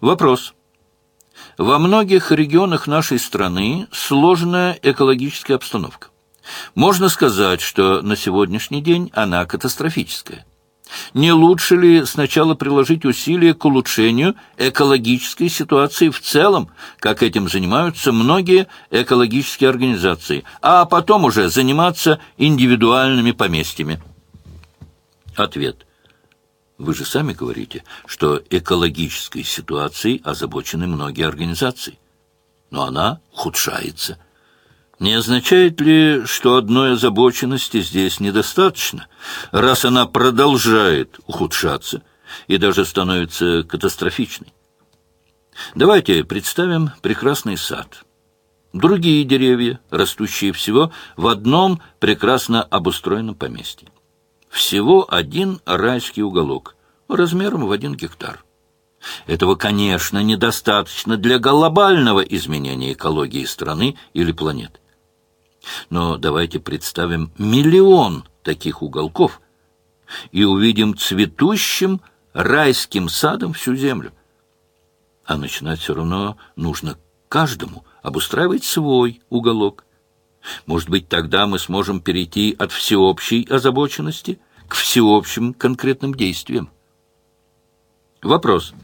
Вопрос. Во многих регионах нашей страны сложная экологическая обстановка. Можно сказать, что на сегодняшний день она катастрофическая. Не лучше ли сначала приложить усилия к улучшению экологической ситуации в целом, как этим занимаются многие экологические организации, а потом уже заниматься индивидуальными поместьями? Ответ. Вы же сами говорите, что экологической ситуацией озабочены многие организации. Но она ухудшается – не означает ли, что одной озабоченности здесь недостаточно, раз она продолжает ухудшаться и даже становится катастрофичной? Давайте представим прекрасный сад. Другие деревья, растущие всего в одном прекрасно обустроенном поместье. Всего один райский уголок, размером в один гектар. Этого, конечно, недостаточно для глобального изменения экологии страны или планеты. Но давайте представим миллион таких уголков и увидим цветущим райским садом всю землю. А начинать все равно нужно каждому обустраивать свой уголок. Может быть, тогда мы сможем перейти от всеобщей озабоченности к всеобщим конкретным действиям. Вопрос.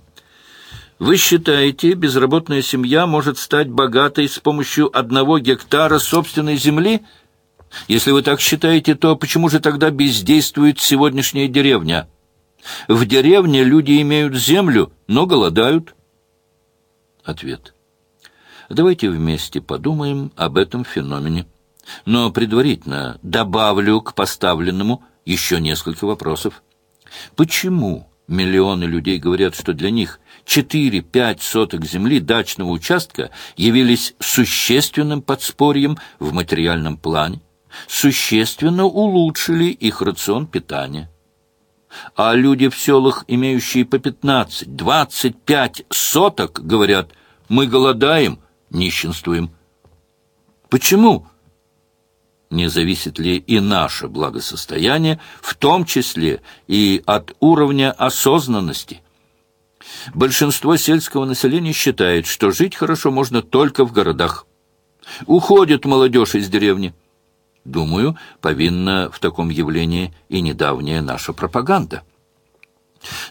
Вы считаете, безработная семья может стать богатой с помощью одного гектара собственной земли? Если вы так считаете, то почему же тогда бездействует сегодняшняя деревня? В деревне люди имеют землю, но голодают. Ответ. Давайте вместе подумаем об этом феномене. Но предварительно добавлю к поставленному еще несколько вопросов. Почему миллионы людей говорят, что для них 4-5 соток земли дачного участка явились существенным подспорьем в материальном плане, существенно улучшили их рацион питания. А люди в селах, имеющие по 15-25 соток, говорят, мы голодаем, нищенствуем. Почему? Не зависит ли и наше благосостояние, в том числе и от уровня осознанности? Большинство сельского населения считает, что жить хорошо можно только в городах. Уходит молодежь из деревни. Думаю, повинна в таком явлении и недавняя наша пропаганда.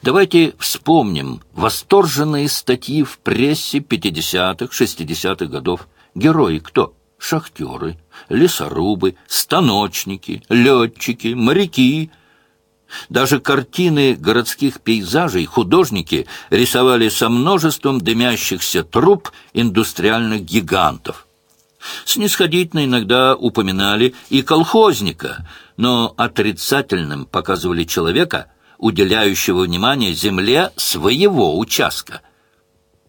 Давайте вспомним восторженные статьи в прессе 50-х, 60-х годов. Герои кто? Шахтеры, лесорубы, станочники, летчики, моряки – даже картины городских пейзажей художники рисовали со множеством дымящихся труб индустриальных гигантов. Снисходительно иногда упоминали и колхозника, но отрицательным показывали человека, уделяющего внимание земле своего участка.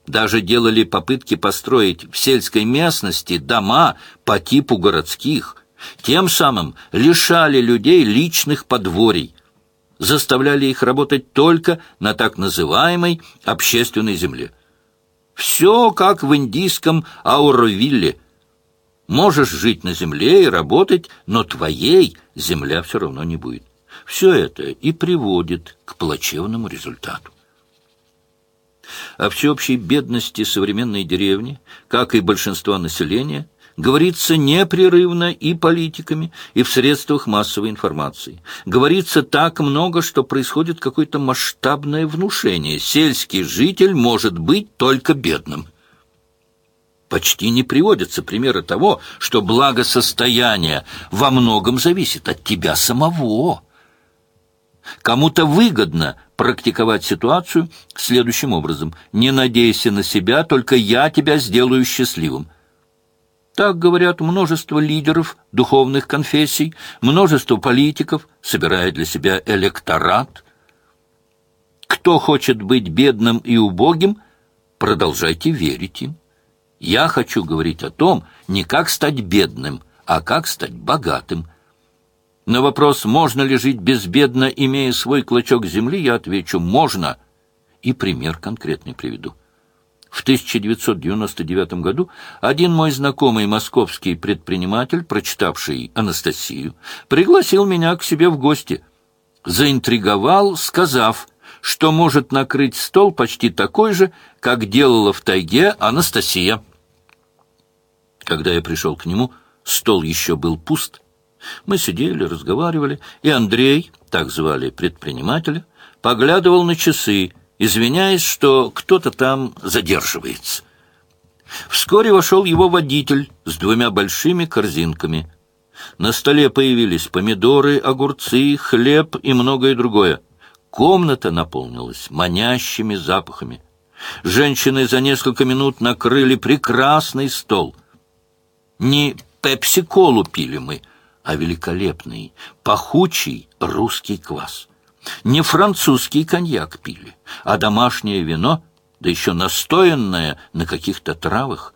Даже делали попытки построить в сельской местности дома по типу городских, тем самым лишали людей личных подворий, заставляли их работать только на так называемой общественной земле. Все как в индийском Ауровилле. Можешь жить на земле и работать, но твоей земля все равно не будет. Все это и приводит к плачевному результату. О всеобщей бедности современной деревни, как и большинства населения, говорится непрерывно и политиками, и в средствах массовой информации. Говорится так много, что происходит какое-то масштабное внушение. Сельский житель может быть только бедным. Почти не приводятся примеры того, что благосостояние во многом зависит от тебя самого. Кому-то выгодно практиковать ситуацию следующим образом. «Не надейся на себя, только я тебя сделаю счастливым». Так говорят множество лидеров духовных конфессий, множество политиков, собирая для себя электорат. Кто хочет быть бедным и убогим, продолжайте верить им. Я хочу говорить о том, не как стать бедным, а как стать богатым. На вопрос, можно ли жить безбедно, имея свой клочок земли, я отвечу «можно». И пример конкретный приведу. В 1999 году один мой знакомый московский предприниматель, прочитавший Анастасию, пригласил меня к себе в гости. Заинтриговал, сказав, что может накрыть стол почти такой же, как делала в тайге Анастасия. Когда я пришел к нему, стол еще был пуст. Мы сидели, разговаривали, и Андрей, так звали предпринимателя, поглядывал на часы, извиняясь, что кто-то там задерживается. Вскоре вошел его водитель с двумя большими корзинками. На столе появились помидоры, огурцы, хлеб и многое другое. Комната наполнилась манящими запахами. Женщины за несколько минут накрыли прекрасный стол. Не пепси-колу пили мы, а великолепный, пахучий русский квас. Не французский коньяк пили, а домашнее вино, да еще настоянное на каких-то травах.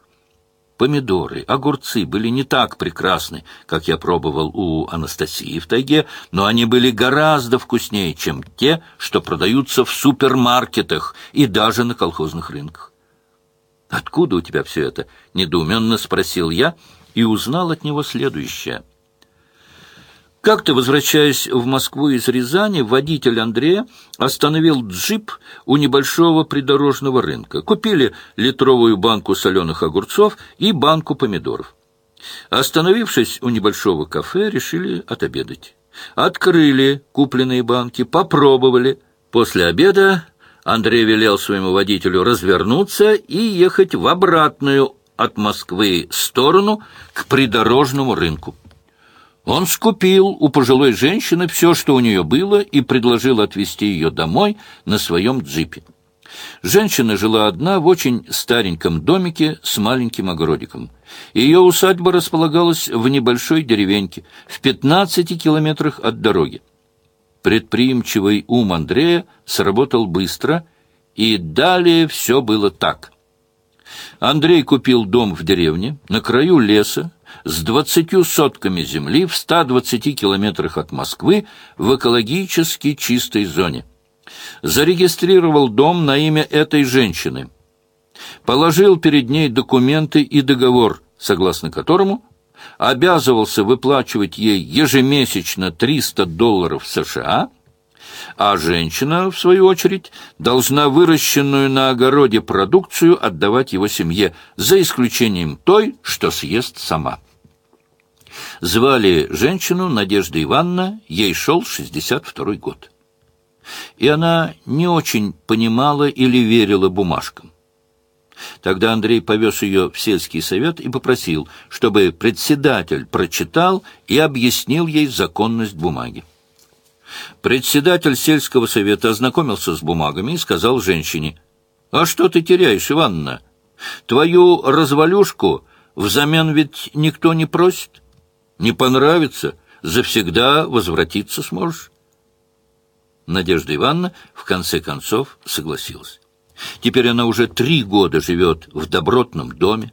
Помидоры, огурцы были не так прекрасны, как я пробовал у Анастасии в тайге, но они были гораздо вкуснее, чем те, что продаются в супермаркетах и даже на колхозных рынках. «Откуда у тебя все это?» — недоуменно спросил я и узнал от него следующее — как-то, возвращаясь в Москву из Рязани, водитель Андрея остановил джип у небольшого придорожного рынка. Купили литровую банку соленых огурцов и банку помидоров. Остановившись у небольшого кафе, решили отобедать. Открыли купленные банки, попробовали. После обеда Андрей велел своему водителю развернуться и ехать в обратную от Москвы сторону к придорожному рынку. Он скупил у пожилой женщины все, что у нее было, и предложил отвезти ее домой на своем джипе. Женщина жила одна в очень стареньком домике с маленьким огородиком. Ее усадьба располагалась в небольшой деревеньке, в 15 километрах от дороги. Предприимчивый ум Андрея сработал быстро, и далее все было так. Андрей купил дом в деревне, на краю леса, с двадцатью сотками земли в 120 километрах от Москвы в экологически чистой зоне. Зарегистрировал дом на имя этой женщины. Положил перед ней документы и договор, согласно которому обязывался выплачивать ей ежемесячно 300 долларов США, а женщина, в свою очередь, должна выращенную на огороде продукцию отдавать его семье, за исключением той, что съест сама. Звали женщину Надежда Ивановна, ей шел 62-й год. И она не очень понимала или верила бумажкам. Тогда Андрей повез ее в сельский совет и попросил, чтобы председатель прочитал и объяснил ей законность бумаги. Председатель сельского совета ознакомился с бумагами и сказал женщине, «А что ты теряешь, Иванна? Твою развалюшку взамен ведь никто не просит». Не понравится, завсегда возвратиться сможешь. Надежда Ивановна в конце концов согласилась. Теперь она уже три года живет в добротном доме.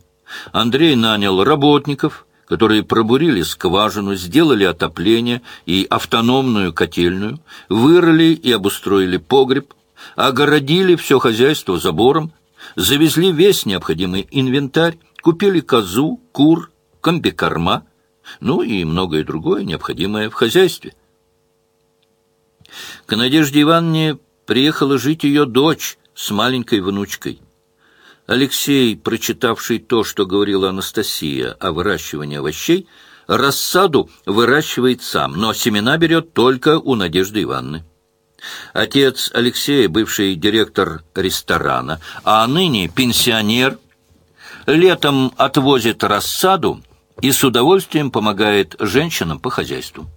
Андрей нанял работников, которые пробурили скважину, сделали отопление и автономную котельную, вырыли и обустроили погреб, огородили все хозяйство забором, завезли весь необходимый инвентарь, купили козу, кур, комбикорма — ну и многое другое, необходимое в хозяйстве. К Надежде Ивановне приехала жить ее дочь с маленькой внучкой. Алексей, прочитавший то, что говорила Анастасия о выращивании овощей, рассаду выращивает сам, но семена берет только у Надежды Ивановны. Отец Алексея, бывший директор ресторана, а ныне пенсионер, летом отвозит рассаду и с удовольствием помогает женщинам по хозяйству.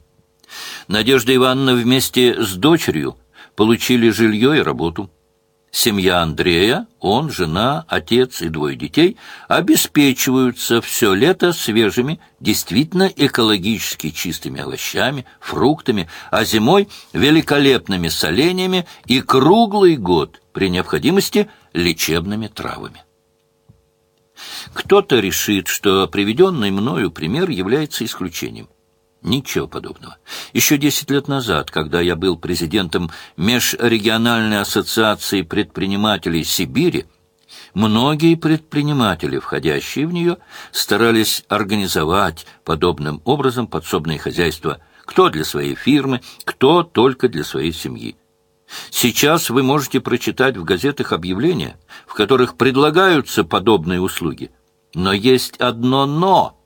Надежда Ивановна вместе с дочерью получили жилье и работу. Семья Андрея, он, жена, отец и двое детей обеспечиваются все лето свежими, действительно экологически чистыми овощами, фруктами, а зимой великолепными соленьями и круглый год, при необходимости, лечебными травами. Кто-то решит, что приведенный мною пример является исключением. Ничего подобного. Еще десять лет назад, когда я был президентом Межрегиональной ассоциации предпринимателей Сибири, многие предприниматели, входящие в нее, старались организовать подобным образом подсобные хозяйства, кто для своей фирмы, кто только для своей семьи. Сейчас вы можете прочитать в газетах объявления, в которых предлагаются подобные услуги. Но есть одно «но».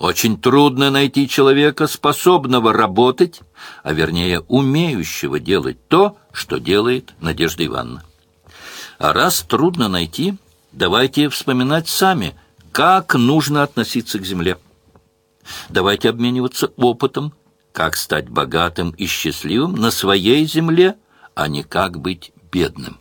Очень трудно найти человека, способного работать, а вернее умеющего делать то, что делает Надежда Ивановна. А раз трудно найти, давайте вспоминать сами, как нужно относиться к земле. Давайте обмениваться опытом, как стать богатым и счастливым на своей земле, а не как быть бедным.